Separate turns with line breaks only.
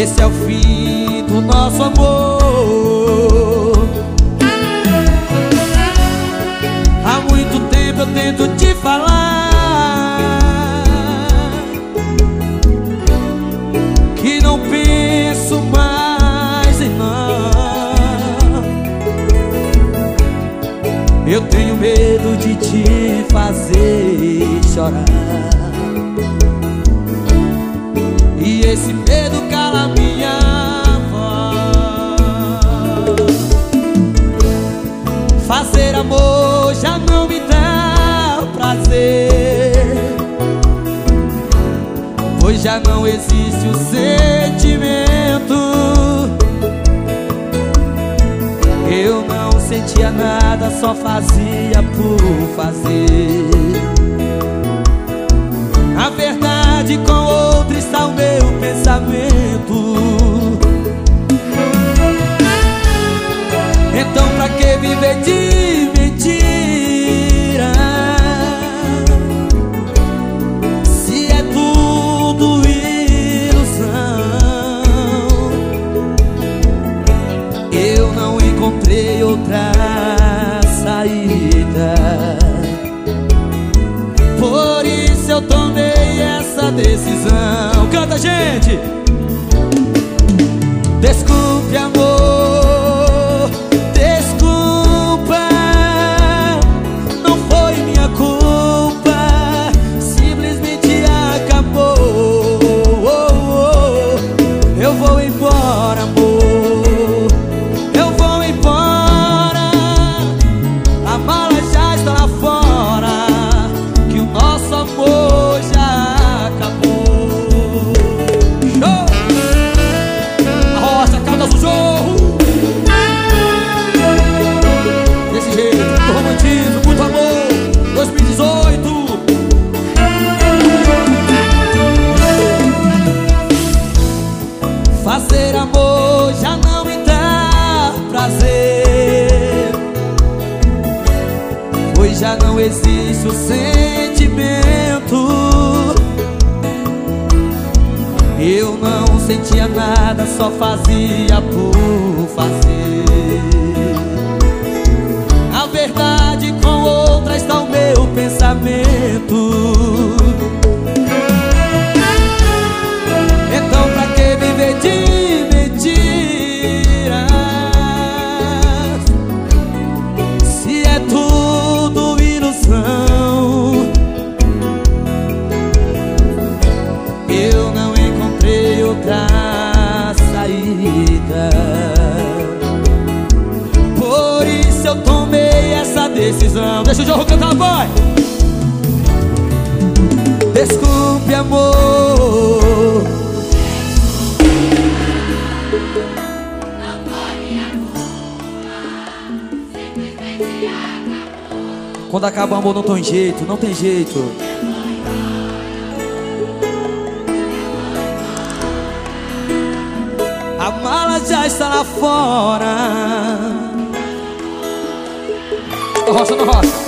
Esse é o fim do nosso amor. Há muito tempo eu tento te falar Que não penso mais em nós. Eu tenho medo de te fazer chorar. E esse medo já não existe o sentimento. Eu não sentia nada, só fazia por fazer saída. Por isso eu tomei essa decisão. Canta, gente! Desculpe, amor Fazer amor já não me dá prazer. Pois já não existe o sentimento. Eu não sentia nada, só fazia por fazer Por isso eu tomei essa decisão. Deixa o Jorro cantar, boy Desculpe, amor. Quando acaba o amor não tem jeito, não tem jeito A mala já está lá fora. Rocha no rocha Desculpe